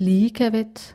liegewitz